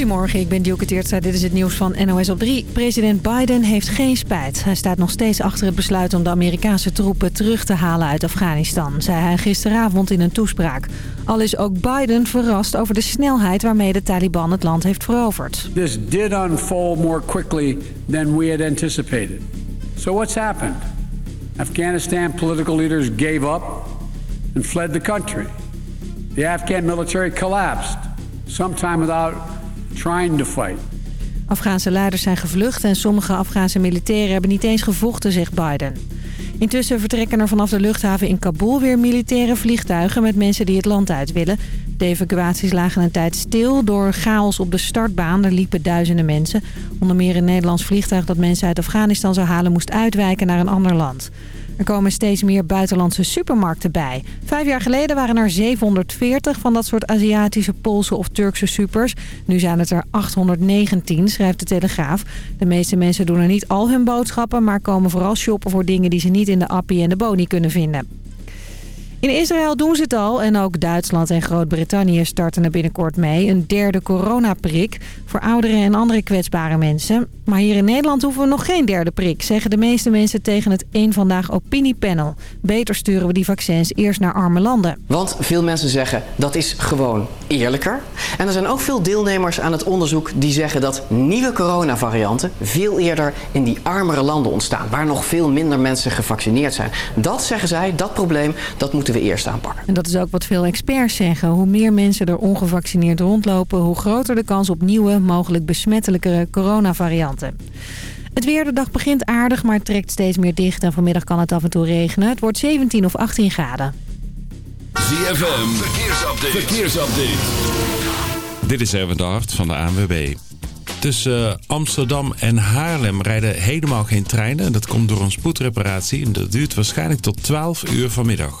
Goedemorgen, ik ben Dielke Teertstra. Dit is het nieuws van NOS op 3. President Biden heeft geen spijt. Hij staat nog steeds achter het besluit om de Amerikaanse troepen terug te halen uit Afghanistan, zei hij gisteravond in een toespraak. Al is ook Biden verrast over de snelheid waarmee de Taliban het land heeft veroverd. This did unfold more quickly than we had anticipated. So what's happened? Afghanistan political leaders gave up and fled the country. The Afghan military collapsed, sometime without fight. Afghaanse leiders zijn gevlucht en sommige Afghaanse militairen hebben niet eens gevochten, zegt Biden. Intussen vertrekken er vanaf de luchthaven in Kabul weer militaire vliegtuigen met mensen die het land uit willen. De evacuaties lagen een tijd stil door chaos op de startbaan. Er liepen duizenden mensen. Onder meer een Nederlands vliegtuig dat mensen uit Afghanistan zou halen moest uitwijken naar een ander land. Er komen steeds meer buitenlandse supermarkten bij. Vijf jaar geleden waren er 740 van dat soort Aziatische, Poolse of Turkse supers. Nu zijn het er 819, schrijft de Telegraaf. De meeste mensen doen er niet al hun boodschappen... maar komen vooral shoppen voor dingen die ze niet in de Appie en de Boni kunnen vinden. In Israël doen ze het al en ook Duitsland en Groot-Brittannië starten er binnenkort mee. Een derde coronaprik voor ouderen en andere kwetsbare mensen. Maar hier in Nederland hoeven we nog geen derde prik, zeggen de meeste mensen tegen het Eén Vandaag Opiniepanel. Beter sturen we die vaccins eerst naar arme landen. Want veel mensen zeggen dat is gewoon eerlijker. En er zijn ook veel deelnemers aan het onderzoek die zeggen dat nieuwe coronavarianten veel eerder in die armere landen ontstaan. Waar nog veel minder mensen gevaccineerd zijn. Dat zeggen zij, dat probleem, dat moeten we eerst aanpakken. En dat is ook wat veel experts zeggen. Hoe meer mensen er ongevaccineerd rondlopen, hoe groter de kans op nieuwe, mogelijk besmettelijkere coronavarianten. Het weer, de dag begint aardig, maar het trekt steeds meer dicht. En vanmiddag kan het af en toe regenen. Het wordt 17 of 18 graden. ZFM, verkeersupdate. verkeersupdate. Dit is Erwin de Hart van de ANWB. Tussen eh, Amsterdam en Haarlem rijden helemaal geen treinen. Dat komt door een spoedreparatie en dat duurt waarschijnlijk tot 12 uur vanmiddag.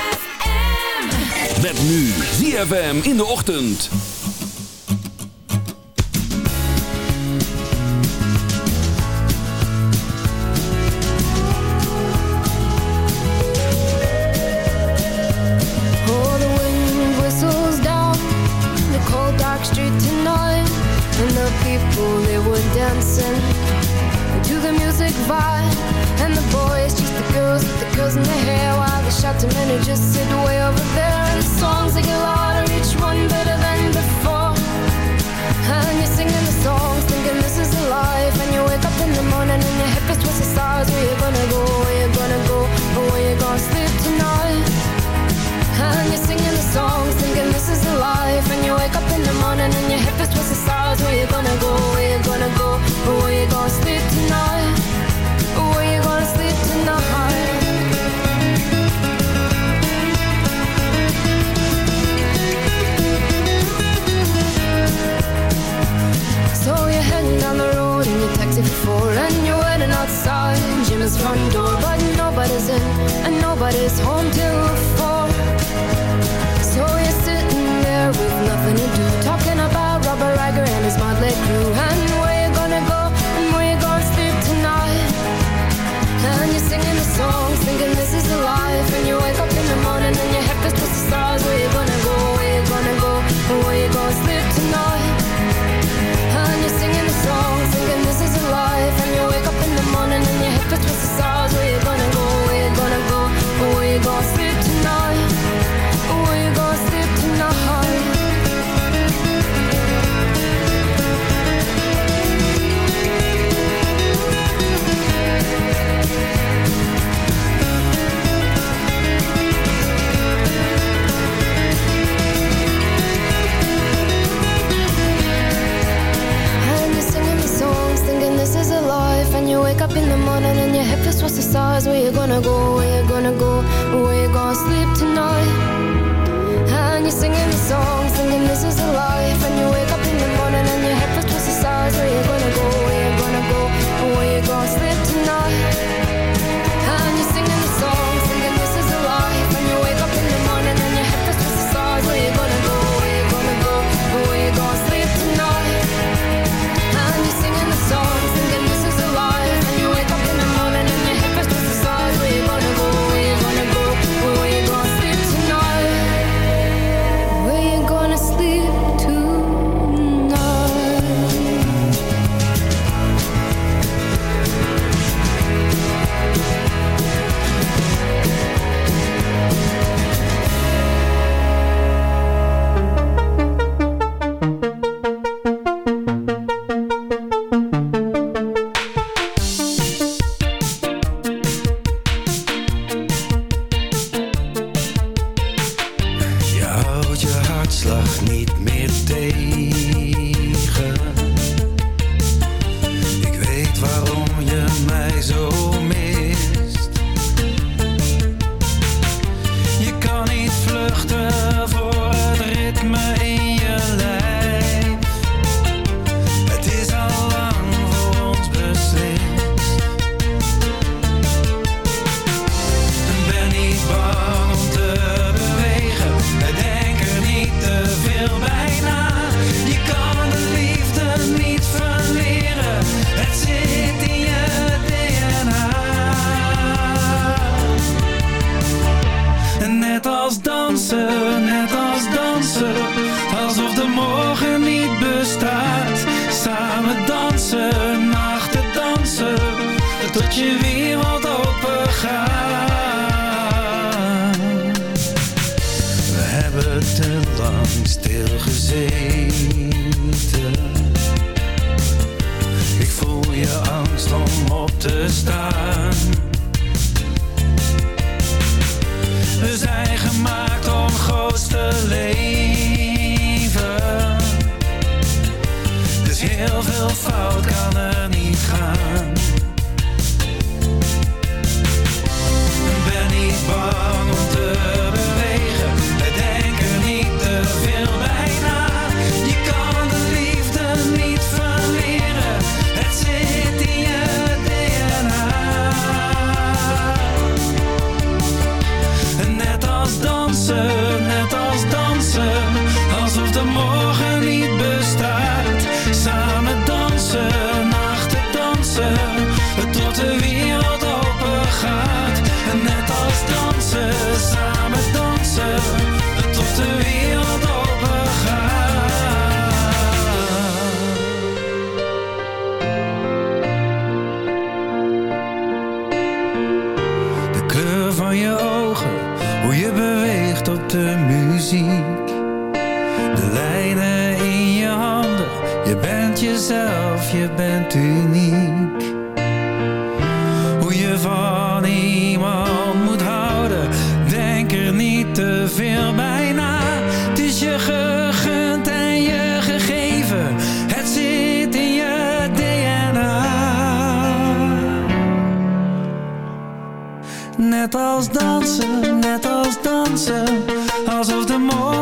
Met nu ZFM in de ochtend. Dancing to the music vibe, and the boys just the girls with the girls in their hair, the shouting just sit way over there, and the songs they get louder, each one better than before. And you're singing the songs, thinking this is a life, and you wake up in the morning and your hip is twisted sides. Where you gonna go? Where you gonna go? Or where you gonna sleep tonight? And you're singing the songs, thinking this is a life And you wake up in the morning and your hip is twisted sides Where you gonna go, Is home to up in the morning and your head feels what's the stars Where you gonna go, where you gonna go Where you gonna sleep tonight. Tot je weer wat open gaat. We hebben te lang stilgezeten. Ik voel je angst om op te staan. We zijn gemaakt om groot te leven. Dus heel veel fout kan er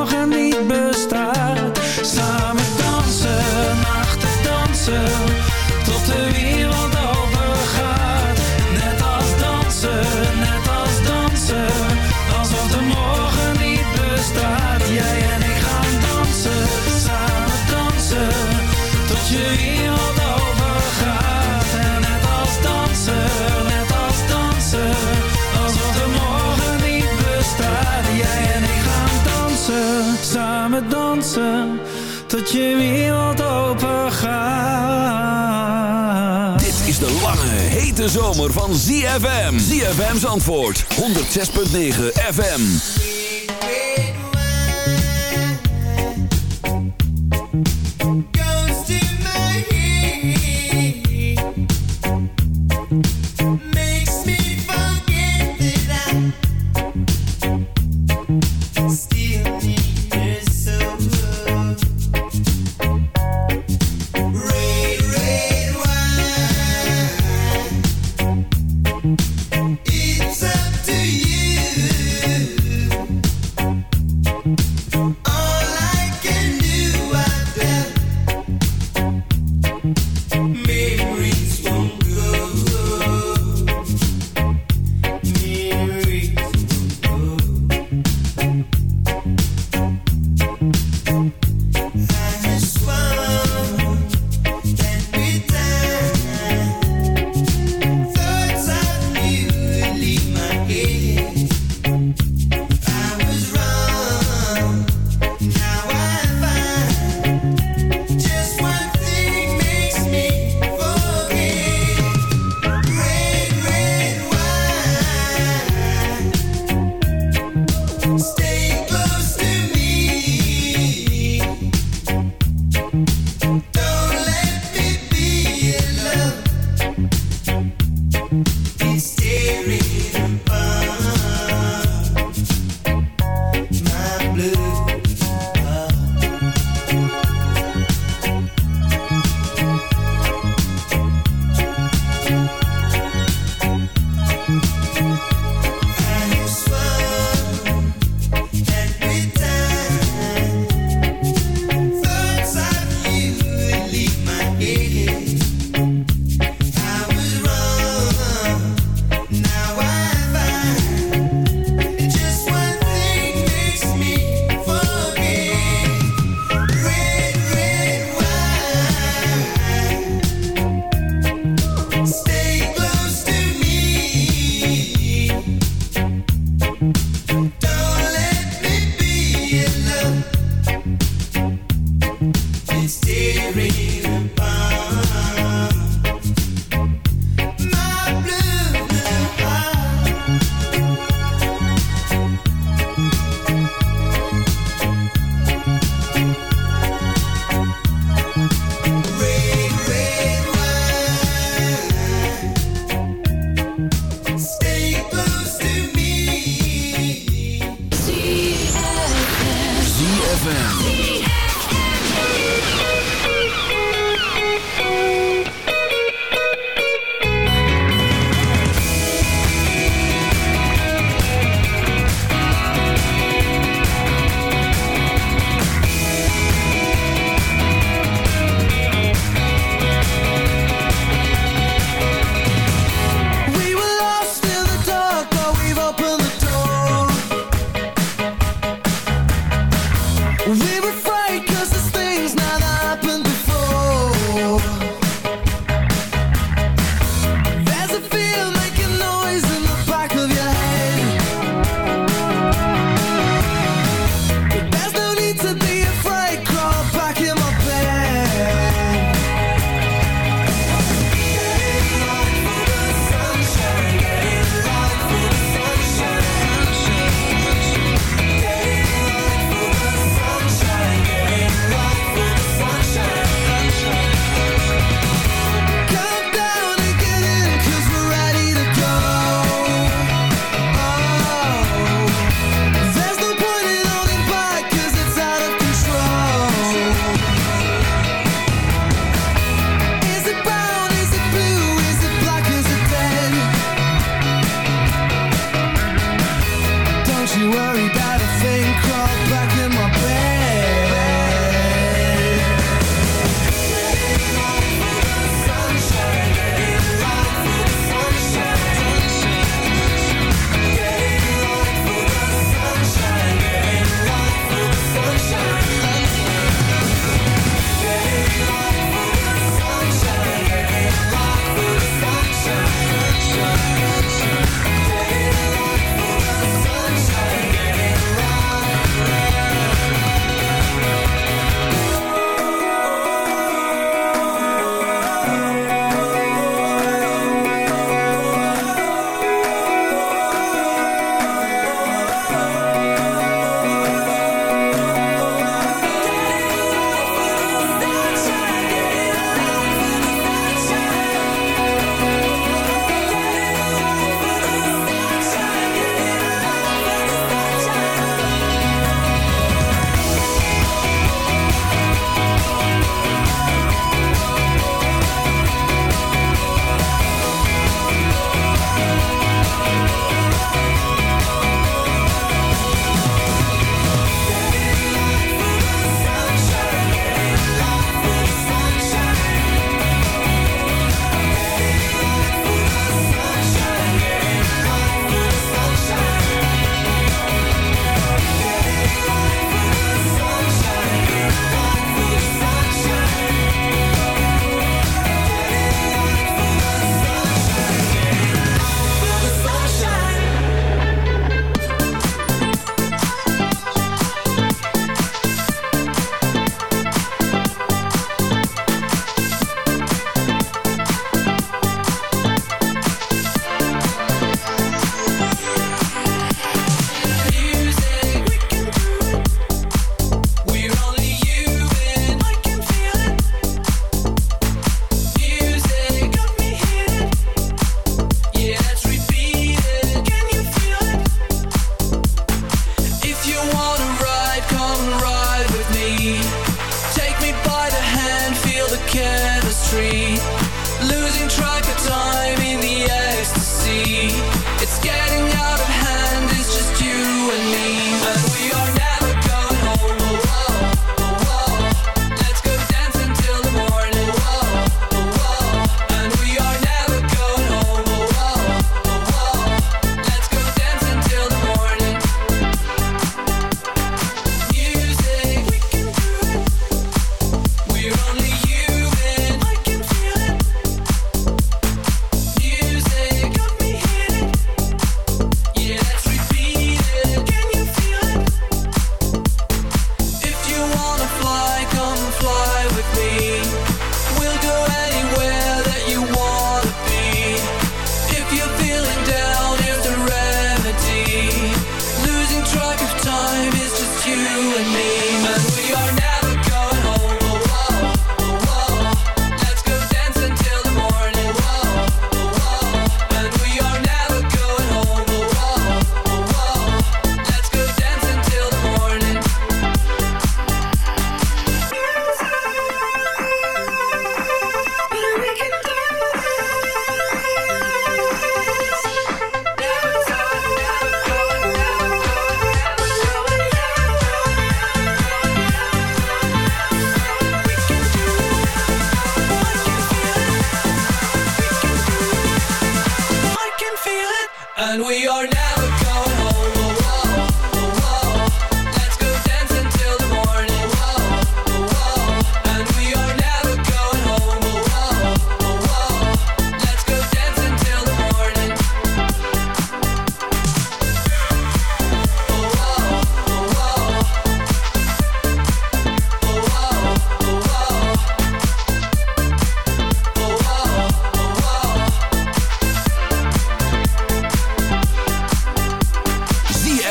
morgen niet bestaat tot je wereld open gaat. Dit is de lange, hete zomer van ZFM. ZFM's antwoord, 106.9 FM.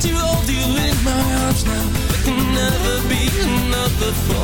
To hold you in my arms now. There can never be another for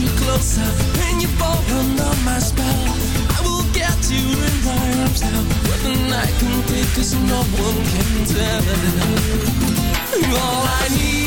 you closer and you fall under my spell, I will get you in my arms now. But the night can take cause no one can tell. All I need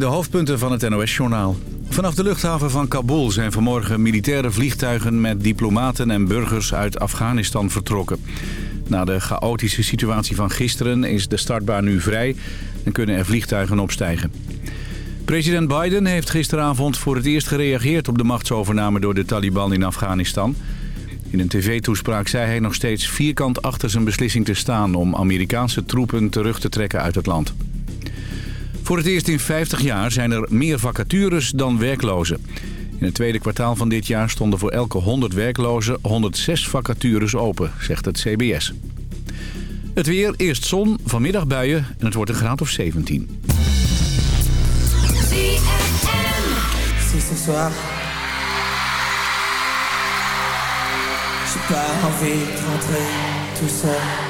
de hoofdpunten van het NOS-journaal. Vanaf de luchthaven van Kabul zijn vanmorgen militaire vliegtuigen met diplomaten en burgers uit Afghanistan vertrokken. Na de chaotische situatie van gisteren is de startbaan nu vrij en kunnen er vliegtuigen opstijgen. President Biden heeft gisteravond voor het eerst gereageerd op de machtsovername door de Taliban in Afghanistan. In een tv-toespraak zei hij nog steeds vierkant achter zijn beslissing te staan om Amerikaanse troepen terug te trekken uit het land. Voor het eerst in 50 jaar zijn er meer vacatures dan werklozen. In het tweede kwartaal van dit jaar stonden voor elke 100 werklozen 106 vacatures open, zegt het CBS. Het weer, eerst zon, vanmiddag buien en het wordt een graad of 17. Si ce soir J'ai pas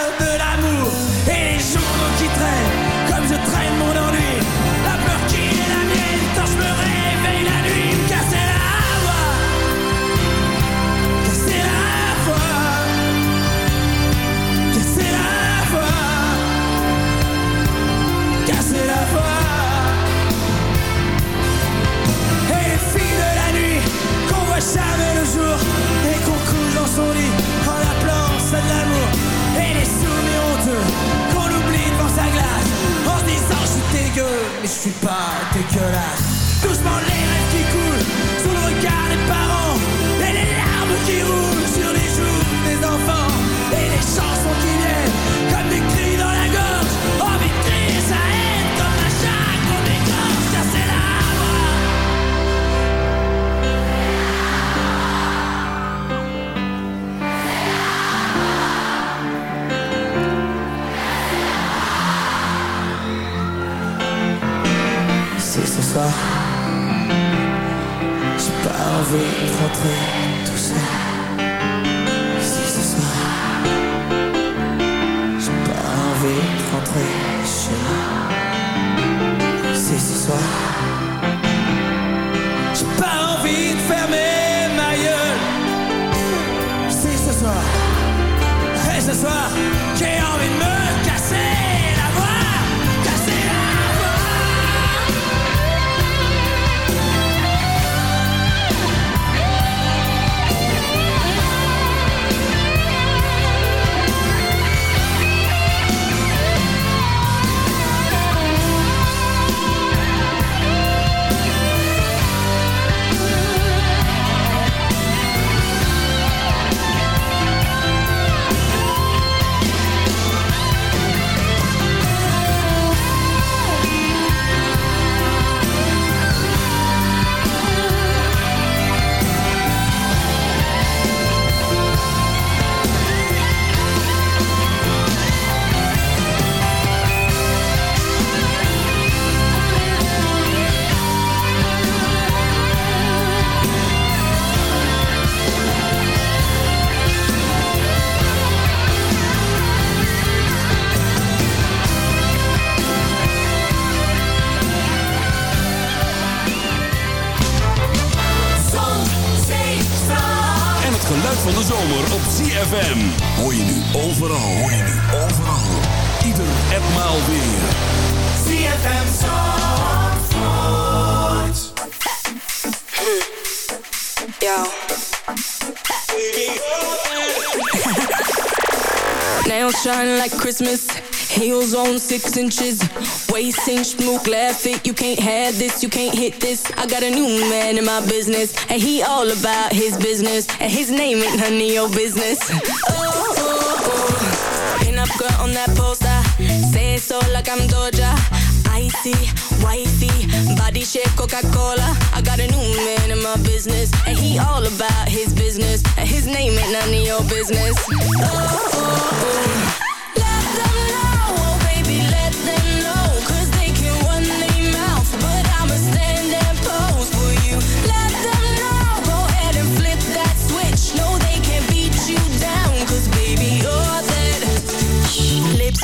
Six inches. Waist inch, smoke, laugh it. You can't have this, you can't hit this. I got a new man in my business. And he all about his business. And his name ain't none of your business. Oh, oh, oh. Pin up girl on that poster. Say so like I'm Doja. Icy, wifey, body shape Coca-Cola. I got a new man in my business, and he all about his business. And his name ain't none of your business. Oh, oh, oh.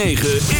9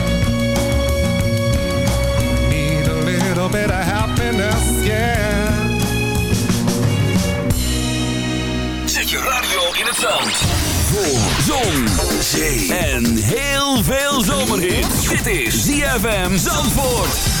Bit happiness, yeah. Zet je radio in het zand. Voor zon, zee en heel veel zomerhit. Dit is ZFM Zandvoort.